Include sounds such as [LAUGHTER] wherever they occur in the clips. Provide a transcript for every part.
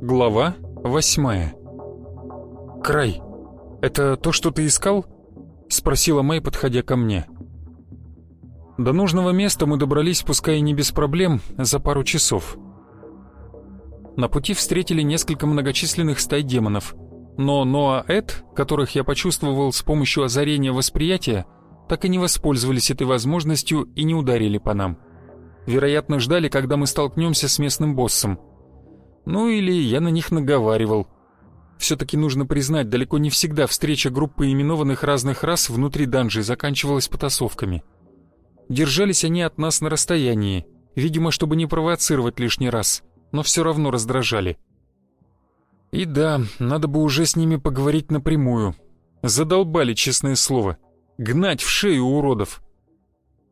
Глава восьмая. «Край, это то, что ты искал?» — спросила Мэй, подходя ко мне. До нужного места мы добрались, пускай и не без проблем, за пару часов. На пути встретили несколько многочисленных стай демонов, но Ноа Эд, которых я почувствовал с помощью озарения восприятия, так и не воспользовались этой возможностью и не ударили по нам. Вероятно, ждали, когда мы столкнемся с местным боссом — ну или я на них наговаривал. Все-таки нужно признать, далеко не всегда встреча группы именованных разных рас внутри данжей заканчивалась потасовками. Держались они от нас на расстоянии, видимо, чтобы не провоцировать лишний раз, но все равно раздражали. И да, надо бы уже с ними поговорить напрямую. Задолбали, честное слово. Гнать в шею уродов.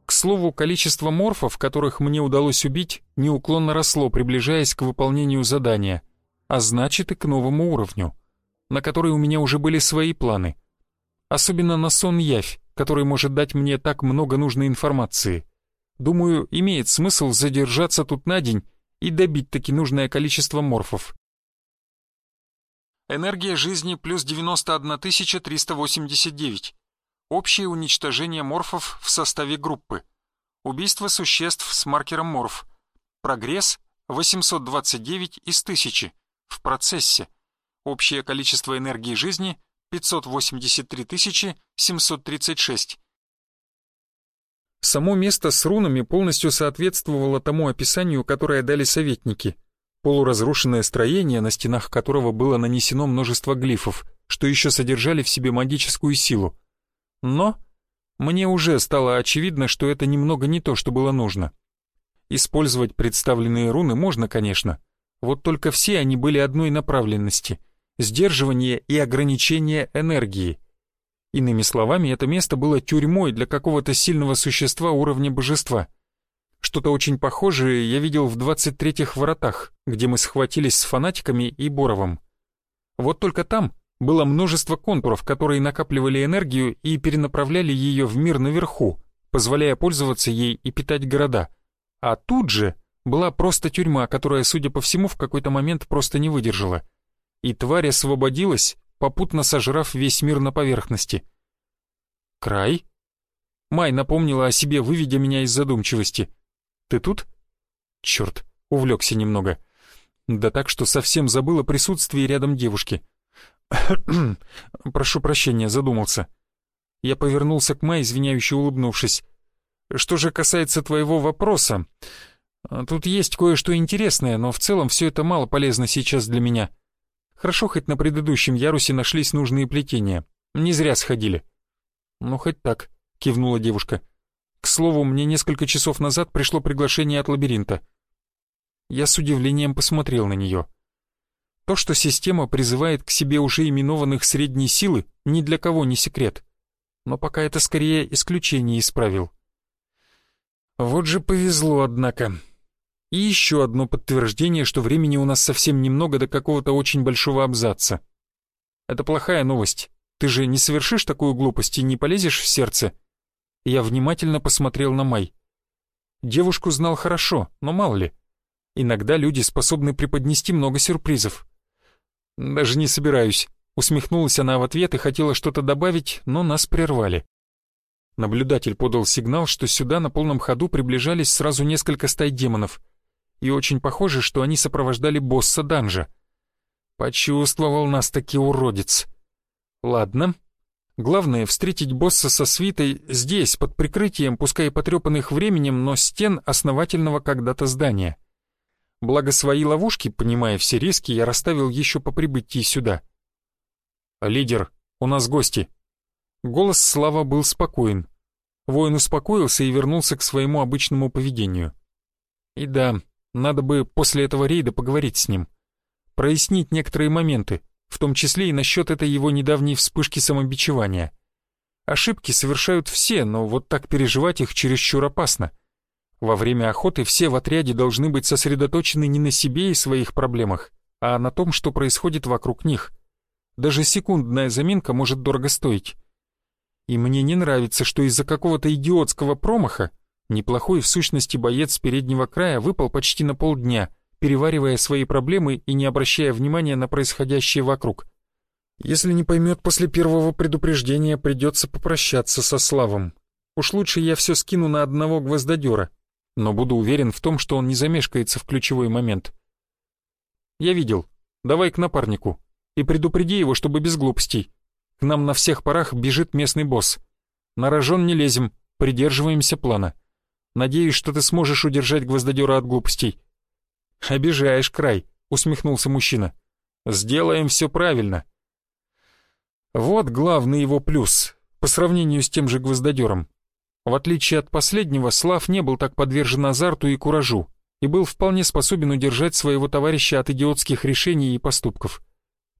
К слову, количество морфов, которых мне удалось убить, неуклонно росло, приближаясь к выполнению задания, а значит и к новому уровню, на который у меня уже были свои планы. Особенно на сон-явь, который может дать мне так много нужной информации. Думаю, имеет смысл задержаться тут на день и добить таки нужное количество морфов. Энергия жизни плюс 91 389. Общее уничтожение морфов в составе группы. Убийство существ с маркером морф. Прогресс 829 из 1000. В процессе. Общее количество энергии жизни 583 736. Само место с рунами полностью соответствовало тому описанию, которое дали советники. Полуразрушенное строение, на стенах которого было нанесено множество глифов, что еще содержали в себе магическую силу. Но мне уже стало очевидно, что это немного не то, что было нужно. Использовать представленные руны можно, конечно, вот только все они были одной направленности — сдерживание и ограничение энергии. Иными словами, это место было тюрьмой для какого-то сильного существа уровня божества. Что-то очень похожее я видел в 23-х воротах, где мы схватились с фанатиками и Боровым. Вот только там было множество контуров, которые накапливали энергию и перенаправляли ее в мир наверху, позволяя пользоваться ей и питать города. А тут же была просто тюрьма, которая, судя по всему, в какой-то момент просто не выдержала. И тварь освободилась, попутно сожрав весь мир на поверхности. «Край?» Май напомнила о себе, выведя меня из задумчивости. «Ты тут?» Черт, увлекся немного. Да так, что совсем забыл о присутствии рядом девушки. [CLEARS THROAT] «Прошу прощения, задумался». Я повернулся к Май, извиняюще улыбнувшись. «Что же касается твоего вопроса, тут есть кое-что интересное, но в целом все это мало полезно сейчас для меня. Хорошо, хоть на предыдущем ярусе нашлись нужные плетения. Не зря сходили». «Ну, хоть так», — кивнула девушка. «К слову, мне несколько часов назад пришло приглашение от лабиринта». Я с удивлением посмотрел на нее. То, что система призывает к себе уже именованных средней силы, ни для кого не секрет. Но пока это скорее исключение исправил. Вот же повезло, однако. И еще одно подтверждение, что времени у нас совсем немного до какого-то очень большого абзаца. Это плохая новость. Ты же не совершишь такую глупость и не полезешь в сердце? Я внимательно посмотрел на Май. Девушку знал хорошо, но мало ли. Иногда люди способны преподнести много сюрпризов. «Даже не собираюсь», — усмехнулась она в ответ и хотела что-то добавить, но нас прервали. Наблюдатель подал сигнал, что сюда на полном ходу приближались сразу несколько стай демонов, и очень похоже, что они сопровождали босса данжа. Почувствовал нас таки уродец. Ладно. Главное — встретить босса со свитой здесь, под прикрытием, пускай потрепанных временем, но стен основательного когда-то здания. Благо свои ловушки, понимая все риски, я расставил еще по прибытии сюда. «Лидер, у нас гости». Голос Слава был спокоен. Воин успокоился и вернулся к своему обычному поведению. И да, надо бы после этого рейда поговорить с ним. Прояснить некоторые моменты, в том числе и насчет этой его недавней вспышки самобичевания. Ошибки совершают все, но вот так переживать их чересчур опасно. Во время охоты все в отряде должны быть сосредоточены не на себе и своих проблемах, а на том, что происходит вокруг них. Даже секундная заминка может дорого стоить. И мне не нравится, что из-за какого-то идиотского промаха неплохой в сущности боец переднего края выпал почти на полдня, переваривая свои проблемы и не обращая внимания на происходящее вокруг. Если не поймет после первого предупреждения, придется попрощаться со Славом. Уж лучше я все скину на одного гвоздодера, но буду уверен в том, что он не замешкается в ключевой момент. Я видел. Давай к напарнику. И предупреди его, чтобы без глупостей. К нам на всех парах бежит местный босс. На рожон не лезем, придерживаемся плана. Надеюсь, что ты сможешь удержать гвоздодера от глупостей. «Обижаешь край», — усмехнулся мужчина. «Сделаем все правильно». Вот главный его плюс, по сравнению с тем же гвоздодером. В отличие от последнего, Слав не был так подвержен азарту и куражу и был вполне способен удержать своего товарища от идиотских решений и поступков.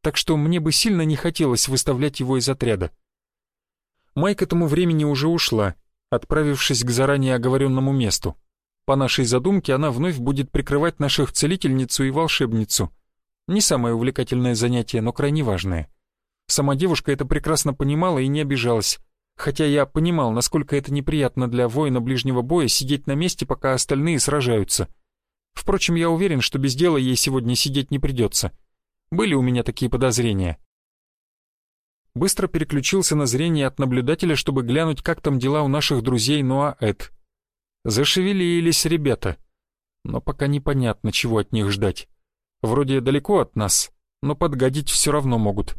Так что мне бы сильно не хотелось выставлять его из отряда. Май к этому времени уже ушла, отправившись к заранее оговоренному месту. По нашей задумке она вновь будет прикрывать наших целительницу и волшебницу. Не самое увлекательное занятие, но крайне важное. Сама девушка это прекрасно понимала и не обижалась, хотя я понимал, насколько это неприятно для воина ближнего боя сидеть на месте, пока остальные сражаются — Впрочем, я уверен, что без дела ей сегодня сидеть не придется. Были у меня такие подозрения. Быстро переключился на зрение от наблюдателя, чтобы глянуть, как там дела у наших друзей Ноа Эд. Зашевелились ребята. Но пока непонятно, чего от них ждать. Вроде далеко от нас, но подгадить все равно могут.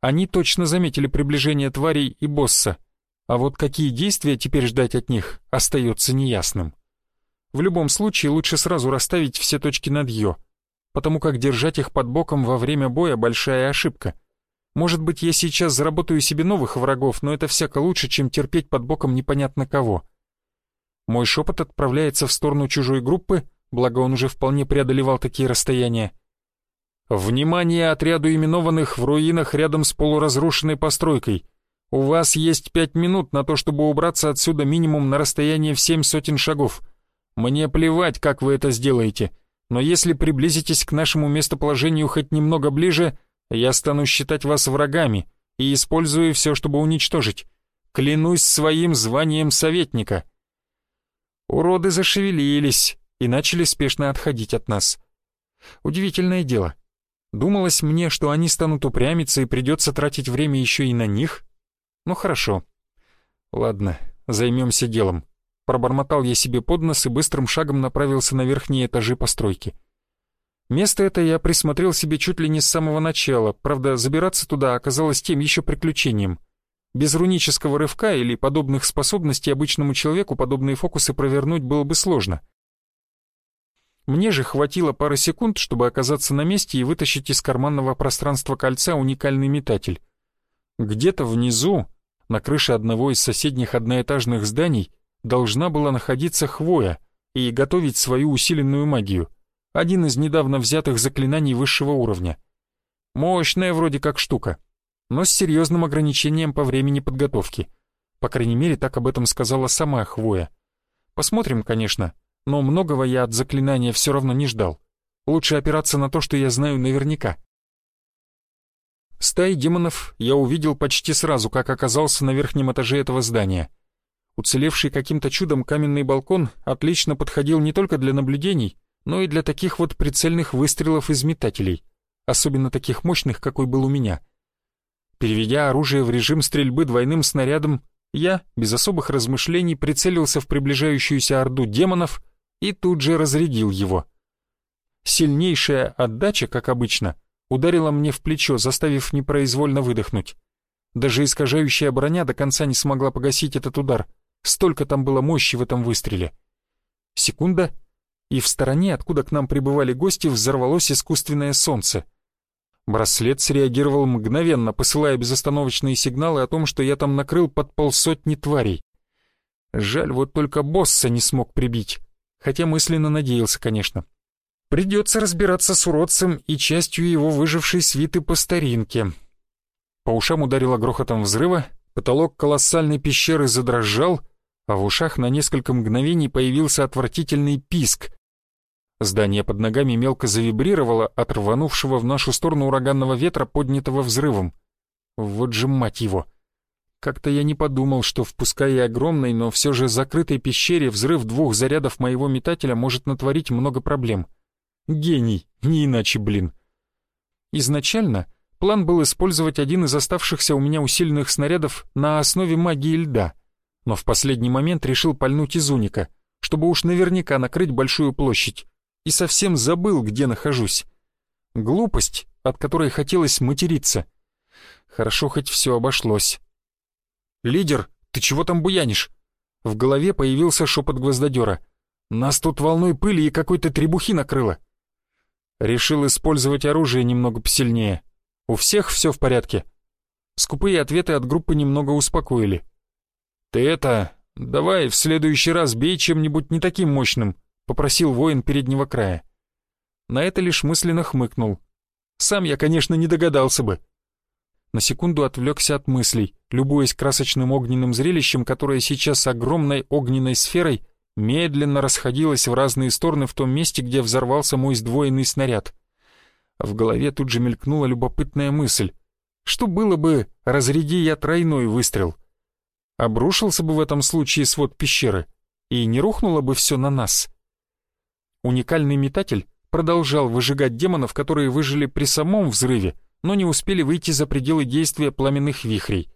Они точно заметили приближение тварей и босса, а вот какие действия теперь ждать от них, остается неясным. В любом случае лучше сразу расставить все точки над «ё», потому как держать их под боком во время боя — большая ошибка. Может быть, я сейчас заработаю себе новых врагов, но это всяко лучше, чем терпеть под боком непонятно кого. Мой шепот отправляется в сторону чужой группы, благо он уже вполне преодолевал такие расстояния. «Внимание отряду именованных в руинах рядом с полуразрушенной постройкой. У вас есть пять минут на то, чтобы убраться отсюда минимум на расстояние в семь сотен шагов». Мне плевать, как вы это сделаете, но если приблизитесь к нашему местоположению хоть немного ближе, я стану считать вас врагами и использую все, чтобы уничтожить. Клянусь своим званием советника». Уроды зашевелились и начали спешно отходить от нас. Удивительное дело. Думалось мне, что они станут упрямиться и придется тратить время еще и на них. Ну хорошо. Ладно, займемся делом. Пробормотал я себе под нос и быстрым шагом направился на верхние этажи постройки. Место это я присмотрел себе чуть ли не с самого начала, правда, забираться туда оказалось тем еще приключением. Без рунического рывка или подобных способностей обычному человеку подобные фокусы провернуть было бы сложно. Мне же хватило пары секунд, чтобы оказаться на месте и вытащить из карманного пространства кольца уникальный метатель. Где-то внизу, на крыше одного из соседних одноэтажных зданий, должна была находиться хвоя и готовить свою усиленную магию, один из недавно взятых заклинаний высшего уровня. Мощная вроде как штука, но с серьезным ограничением по времени подготовки. По крайней мере, так об этом сказала сама хвоя. Посмотрим, конечно, но многого я от заклинания все равно не ждал. Лучше опираться на то, что я знаю наверняка. Стаи демонов я увидел почти сразу, как оказался на верхнем этаже этого здания — Уцелевший каким-то чудом каменный балкон отлично подходил не только для наблюдений, но и для таких вот прицельных выстрелов из метателей, особенно таких мощных, какой был у меня. Переведя оружие в режим стрельбы двойным снарядом, я, без особых размышлений, прицелился в приближающуюся орду демонов и тут же разрядил его. Сильнейшая отдача, как обычно, ударила мне в плечо, заставив непроизвольно выдохнуть. Даже искажающая броня до конца не смогла погасить этот удар — Столько там было мощи в этом выстреле. Секунда, и в стороне, откуда к нам прибывали гости, взорвалось искусственное солнце. Браслет среагировал мгновенно, посылая безостановочные сигналы о том, что я там накрыл под полсотни тварей. Жаль, вот только босса не смог прибить, хотя мысленно надеялся, конечно. Придется разбираться с уродцем и частью его выжившей свиты по старинке. По ушам ударило грохотом взрыва, потолок колоссальной пещеры задрожал, а в ушах на несколько мгновений появился отвратительный писк. Здание под ногами мелко завибрировало от рванувшего в нашу сторону ураганного ветра, поднятого взрывом. Вот же мать его! Как-то я не подумал, что в и огромной, но все же закрытой пещере взрыв двух зарядов моего метателя может натворить много проблем. Гений, не иначе, блин. Изначально план был использовать один из оставшихся у меня усиленных снарядов на основе магии льда, но в последний момент решил пальнуть из уника, чтобы уж наверняка накрыть большую площадь, и совсем забыл, где нахожусь. Глупость, от которой хотелось материться. Хорошо, хоть все обошлось. «Лидер, ты чего там буянишь?» В голове появился шепот гвоздодера. «Нас тут волной пыли и какой-то требухи накрыло». Решил использовать оружие немного посильнее. У всех все в порядке. Скупые ответы от группы немного успокоили. «Ты это... Давай в следующий раз бей чем-нибудь не таким мощным», — попросил воин переднего края. На это лишь мысленно хмыкнул. Сам я, конечно, не догадался бы. На секунду отвлекся от мыслей, любуясь красочным огненным зрелищем, которое сейчас огромной огненной сферой медленно расходилось в разные стороны в том месте, где взорвался мой сдвоенный снаряд. В голове тут же мелькнула любопытная мысль. Что было бы, разряди я тройной выстрел? Обрушился бы в этом случае свод пещеры, и не рухнуло бы все на нас. Уникальный метатель продолжал выжигать демонов, которые выжили при самом взрыве, но не успели выйти за пределы действия пламенных вихрей.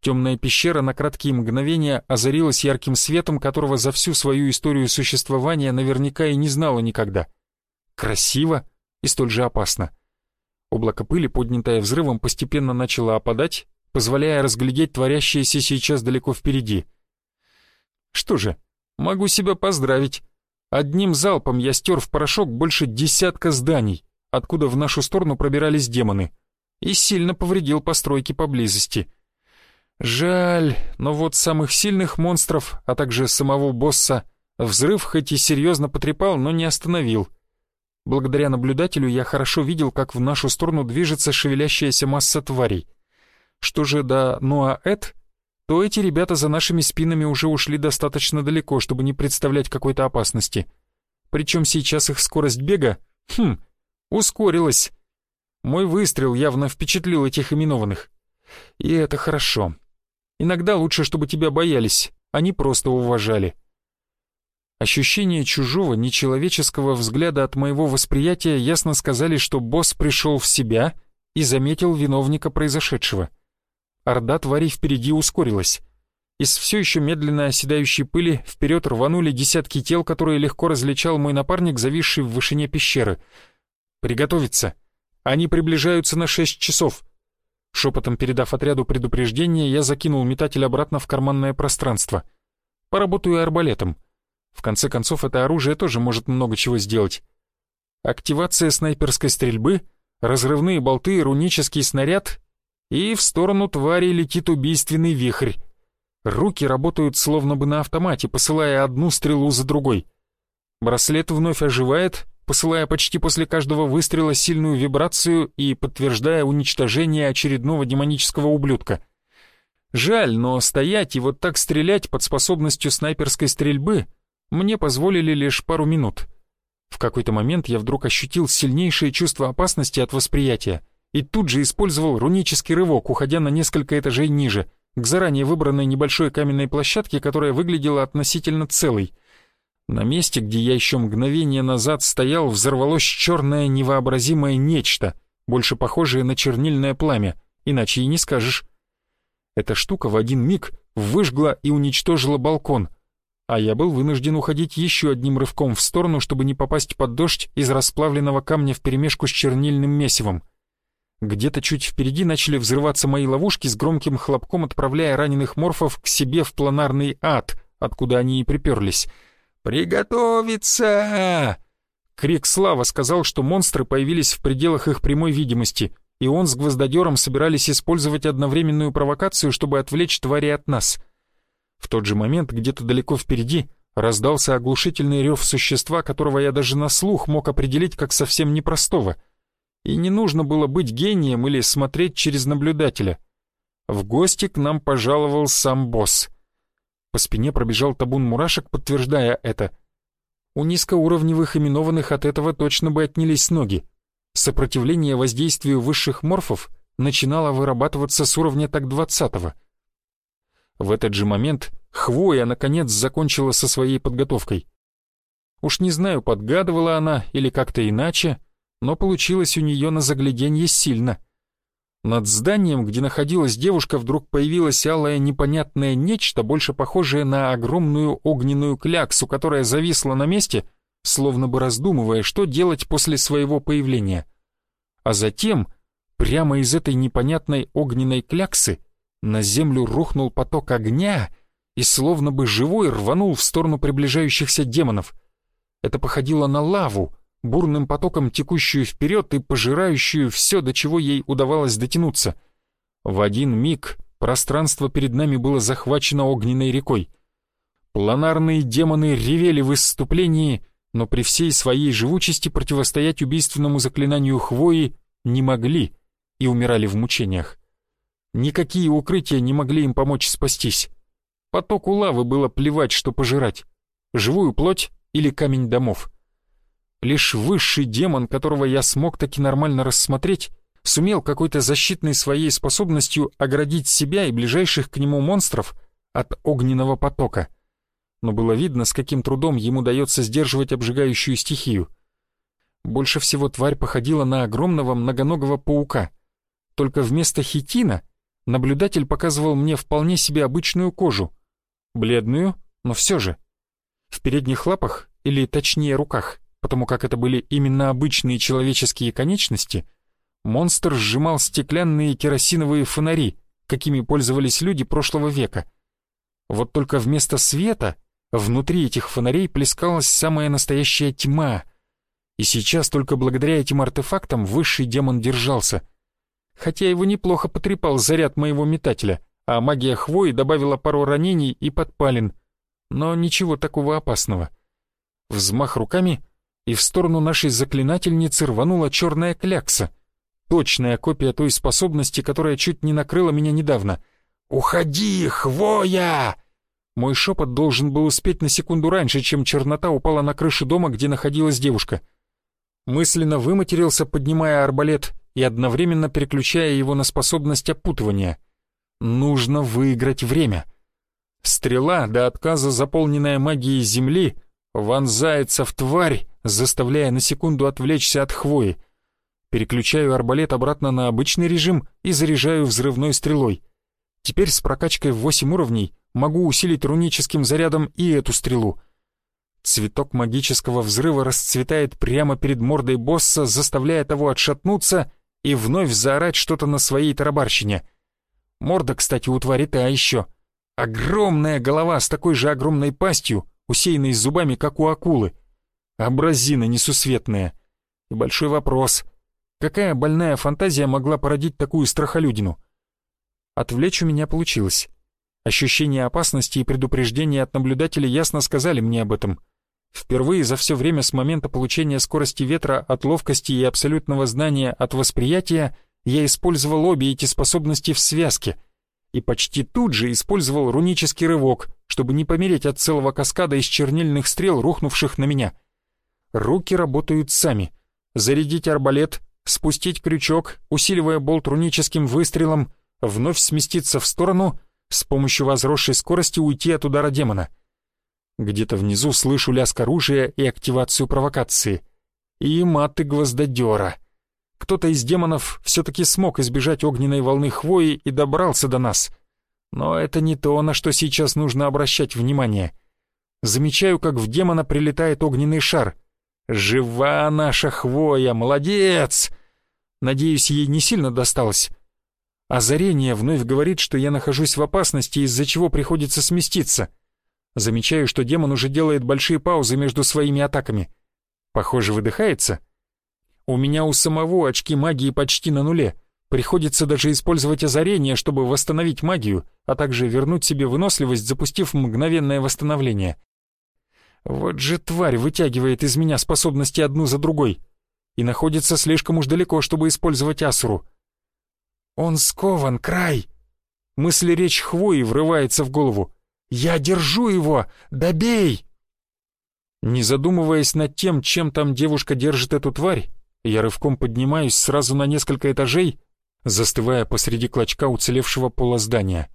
Темная пещера на краткие мгновения озарилась ярким светом, которого за всю свою историю существования наверняка и не знала никогда. Красиво и столь же опасно. Облако пыли, поднятое взрывом, постепенно начало опадать, позволяя разглядеть творящееся сейчас далеко впереди. Что же, могу себя поздравить. Одним залпом я стер в порошок больше десятка зданий откуда в нашу сторону пробирались демоны, и сильно повредил постройки поблизости. Жаль, но вот самых сильных монстров, а также самого босса, взрыв хоть и серьезно потрепал, но не остановил. Благодаря наблюдателю я хорошо видел, как в нашу сторону движется шевелящаяся масса тварей. Что же до Нуаэт, то эти ребята за нашими спинами уже ушли достаточно далеко, чтобы не представлять какой-то опасности. Причем сейчас их скорость бега, хм, Ускорилась. Мой выстрел явно впечатлил этих именованных. И это хорошо. Иногда лучше, чтобы тебя боялись, а не просто уважали. Ощущение чужого, нечеловеческого взгляда от моего восприятия ясно сказали, что босс пришел в себя и заметил виновника произошедшего. Орда тварей впереди ускорилась. Из все еще медленно оседающей пыли вперед рванули десятки тел, которые легко различал мой напарник, зависший в вышине пещеры — «Приготовиться! Они приближаются на шесть часов!» Шепотом передав отряду предупреждение, я закинул метатель обратно в карманное пространство. Поработаю арбалетом. В конце концов, это оружие тоже может много чего сделать. Активация снайперской стрельбы, разрывные болты, рунический снаряд, и в сторону твари летит убийственный вихрь. Руки работают словно бы на автомате, посылая одну стрелу за другой. Браслет вновь оживает, посылая почти после каждого выстрела сильную вибрацию и подтверждая уничтожение очередного демонического ублюдка. Жаль, но стоять и вот так стрелять под способностью снайперской стрельбы мне позволили лишь пару минут. В какой-то момент я вдруг ощутил сильнейшее чувство опасности от восприятия и тут же использовал рунический рывок, уходя на несколько этажей ниже, к заранее выбранной небольшой каменной площадке, которая выглядела относительно целой — на месте, где я еще мгновение назад стоял, взорвалось черное невообразимое нечто, больше похожее на чернильное пламя, иначе и не скажешь. Эта штука в один миг выжгла и уничтожила балкон, а я был вынужден уходить еще одним рывком в сторону, чтобы не попасть под дождь из расплавленного камня вперемешку с чернильным месивом. Где-то чуть впереди начали взрываться мои ловушки с громким хлопком, отправляя раненых морфов к себе в планарный ад, откуда они и приперлись — «Приготовиться!» Крик Слава сказал, что монстры появились в пределах их прямой видимости, и он с гвоздодером собирались использовать одновременную провокацию, чтобы отвлечь твари от нас. В тот же момент, где-то далеко впереди, раздался оглушительный рев существа, которого я даже на слух мог определить как совсем непростого. И не нужно было быть гением или смотреть через наблюдателя. В гости к нам пожаловал сам босс. По спине пробежал табун мурашек, подтверждая это. У низкоуровневых именованных от этого точно бы отнялись ноги. Сопротивление воздействию высших морфов начинало вырабатываться с уровня так двадцатого. В этот же момент Хвоя наконец закончила со своей подготовкой. Уж не знаю, подгадывала она или как-то иначе, но получилось у нее на загляденье сильно. Над зданием, где находилась девушка, вдруг появилось алое непонятное нечто, больше похожее на огромную огненную кляксу, которая зависла на месте, словно бы раздумывая, что делать после своего появления. А затем, прямо из этой непонятной огненной кляксы, на землю рухнул поток огня и словно бы живой рванул в сторону приближающихся демонов. Это походило на лаву, бурным потоком текущую вперед и пожирающую все, до чего ей удавалось дотянуться. В один миг пространство перед нами было захвачено огненной рекой. Планарные демоны ревели в исступлении, но при всей своей живучести противостоять убийственному заклинанию хвои не могли и умирали в мучениях. Никакие укрытия не могли им помочь спастись. Потоку лавы было плевать, что пожирать. Живую плоть или камень домов. Лишь высший демон, которого я смог таки нормально рассмотреть, сумел какой-то защитной своей способностью оградить себя и ближайших к нему монстров от огненного потока. Но было видно, с каким трудом ему дается сдерживать обжигающую стихию. Больше всего тварь походила на огромного многоногого паука. Только вместо хитина наблюдатель показывал мне вполне себе обычную кожу. Бледную, но все же. В передних лапах, или точнее руках, потому как это были именно обычные человеческие конечности, монстр сжимал стеклянные керосиновые фонари, какими пользовались люди прошлого века. Вот только вместо света внутри этих фонарей плескалась самая настоящая тьма. И сейчас только благодаря этим артефактам высший демон держался — хотя его неплохо потрепал заряд моего метателя, а магия хвои добавила пару ранений и подпалин. Но ничего такого опасного. Взмах руками, и в сторону нашей заклинательницы рванула черная клякса. Точная копия той способности, которая чуть не накрыла меня недавно. «Уходи, хвоя!» Мой шепот должен был успеть на секунду раньше, чем чернота упала на крышу дома, где находилась девушка. Мысленно выматерился, поднимая арбалет, и одновременно переключая его на способность опутывания. Нужно выиграть время. Стрела, до отказа заполненная магией земли, вонзается в тварь, заставляя на секунду отвлечься от хвои. Переключаю арбалет обратно на обычный режим и заряжаю взрывной стрелой. Теперь с прокачкой в 8 уровней могу усилить руническим зарядом и эту стрелу. Цветок магического взрыва расцветает прямо перед мордой босса, заставляя того отшатнуться и вновь заорать что-то на своей тарабарщине. Морда, кстати, у твари та еще. Огромная голова с такой же огромной пастью, усеянной зубами, как у акулы. Абразина несусветная. И большой вопрос. Какая больная фантазия могла породить такую страхолюдину? Отвлечь у меня получилось. Ощущение опасности и предупреждения от наблюдателя ясно сказали мне об этом — Впервые за все время с момента получения скорости ветра от ловкости и абсолютного знания от восприятия я использовал обе эти способности в связке и почти тут же использовал рунический рывок, чтобы не помереть от целого каскада из чернильных стрел, рухнувших на меня. Руки работают сами. Зарядить арбалет, спустить крючок, усиливая болт руническим выстрелом, вновь сместиться в сторону, с помощью возросшей скорости уйти от удара демона — где-то внизу слышу лязг оружия и активацию провокации. И маты гвоздодера. Кто-то из демонов все-таки смог избежать огненной волны хвои и добрался до нас. Но это не то, на что сейчас нужно обращать внимание. Замечаю, как в демона прилетает огненный шар. «Жива наша хвоя! Молодец!» Надеюсь, ей не сильно досталось. Озарение вновь говорит, что я нахожусь в опасности, из-за чего приходится сместиться — Замечаю, что демон уже делает большие паузы между своими атаками. Похоже, выдыхается. У меня у самого очки магии почти на нуле. Приходится даже использовать озарение, чтобы восстановить магию, а также вернуть себе выносливость, запустив мгновенное восстановление. Вот же тварь вытягивает из меня способности одну за другой и находится слишком уж далеко, чтобы использовать Асуру. «Он скован, край!» Мысль речь хвои врывается в голову. «Я держу его! Добей!» Не задумываясь над тем, чем там девушка держит эту тварь, я рывком поднимаюсь сразу на несколько этажей, застывая посреди клочка уцелевшего пола здания.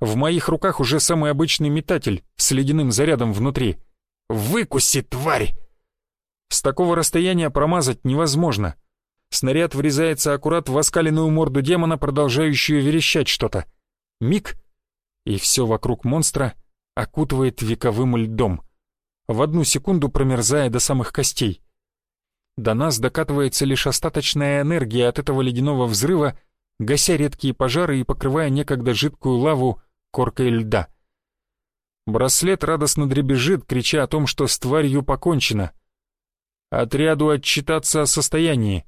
В моих руках уже самый обычный метатель с ледяным зарядом внутри. «Выкуси, тварь!» С такого расстояния промазать невозможно. Снаряд врезается аккурат в оскаленную морду демона, продолжающую верещать что-то. Миг, и все вокруг монстра окутывает вековым льдом, в одну секунду промерзая до самых костей. До нас докатывается лишь остаточная энергия от этого ледяного взрыва, гася редкие пожары и покрывая некогда жидкую лаву коркой льда. Браслет радостно дребезжит, крича о том, что с тварью покончено — Отряду отчитаться о состоянии.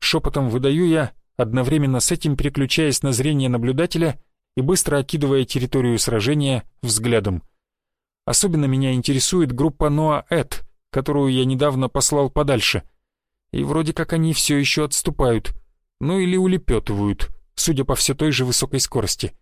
Шепотом выдаю я, одновременно с этим переключаясь на зрение наблюдателя и быстро окидывая территорию сражения взглядом. Особенно меня интересует группа Ноа-Эд, которую я недавно послал подальше. И вроде как они все еще отступают, ну или улепетывают, судя по все той же высокой скорости.